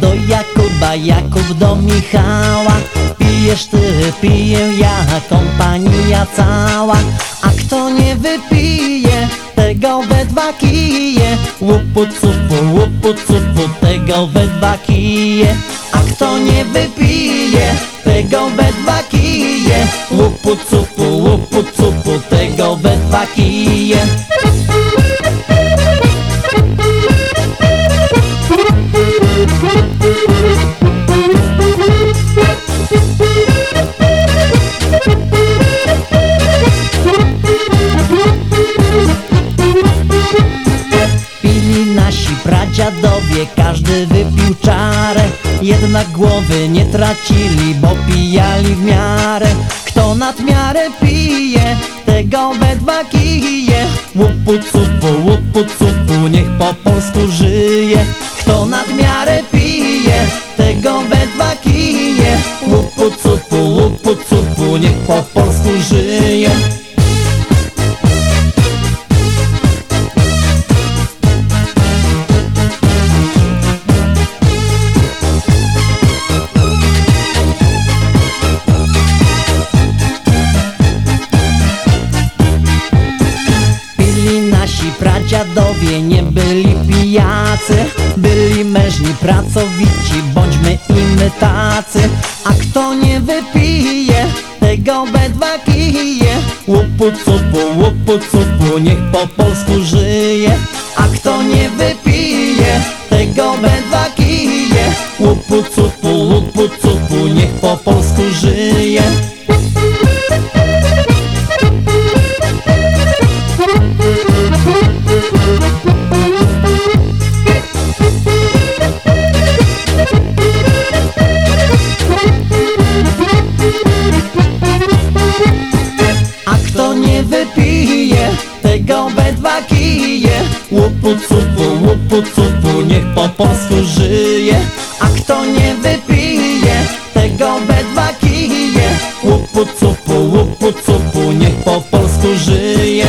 Do Jakuba, Jakub do Michała. Pijesz ty, piję ja, kompania cała. A kto nie wypije, tego we dwa kije. Łupu cupu, łupu cupu, tego we dwa kije. A kto nie wypije, tego we dwa kije. Łupu cupu, łupu cupu, nasi pradziadowie, każdy wypił czarę. Jednak głowy nie tracili, bo pijali w miarę. Kto nad miarę pije, tego we dwa kije. Łupu cupu, łupu cupu, niech po polsku żyje. Kto nad miarę pije, tego we dwa kije. Łupu cupu, łupu cupu, niech po polsku pracowici, bądźmy i tacy. A kto nie wypije, tego we dwa kije. Łupu cupu, łupu cupu, niech po polsku żyje. A kto nie wypije, tego we dwa kije. Łupu cupu, łupu cupu, niech po polsku żyje Łupu cupu, łupu cupu, niech po polsku żyje. A kto nie wypije, tego bedwa kije. Łupu cupu, łupu cupu, niech po polsku żyje.